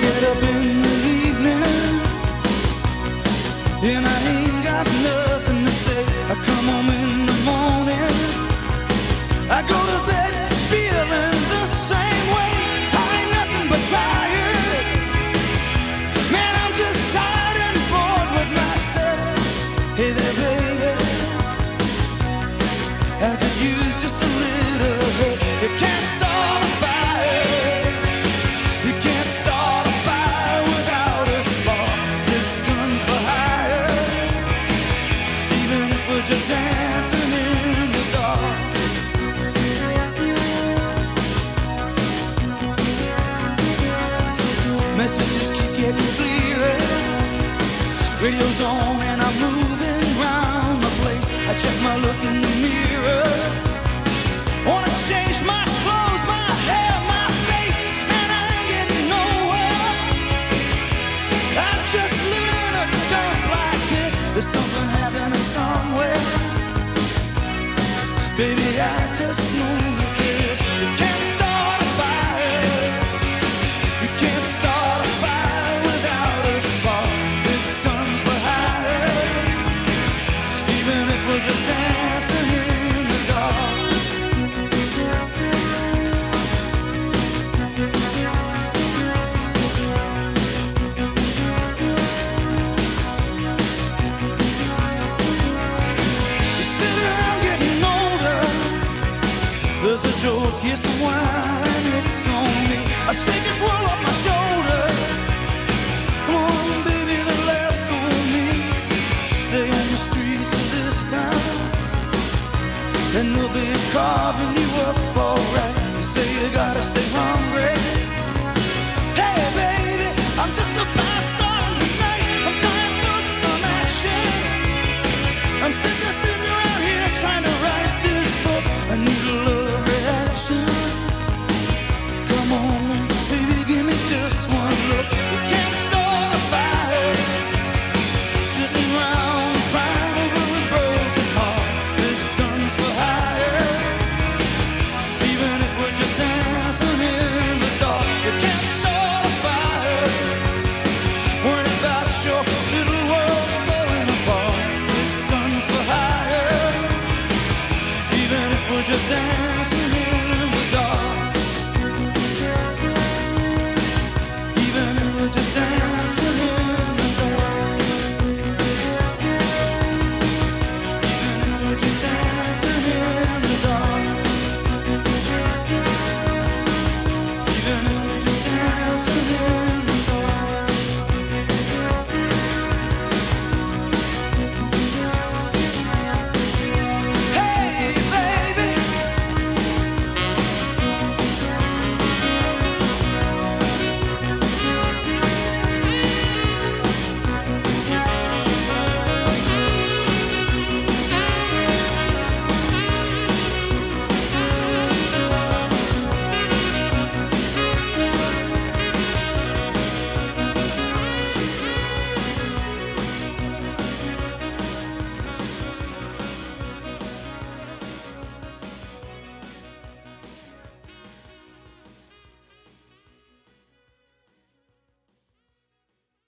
get up in the evening and I ain't got nothing to say. I come home in the morning. I go to messages keep getting clearer. Radio's on and I'm moving around the place. I check my look in the mirror. Wanna change my clothes, my hair, my face, and I ain't getting nowhere. I just living in a dump like this. There's something happening somewhere. Baby, I just know that there's. You can't There's a joke, yes, wine, it's on me. I shake this world off my shoulders. Come on, baby, the laughs on me. Stay on the streets of this town, and they'll be carving you up alright. You say you gotta stay hungry.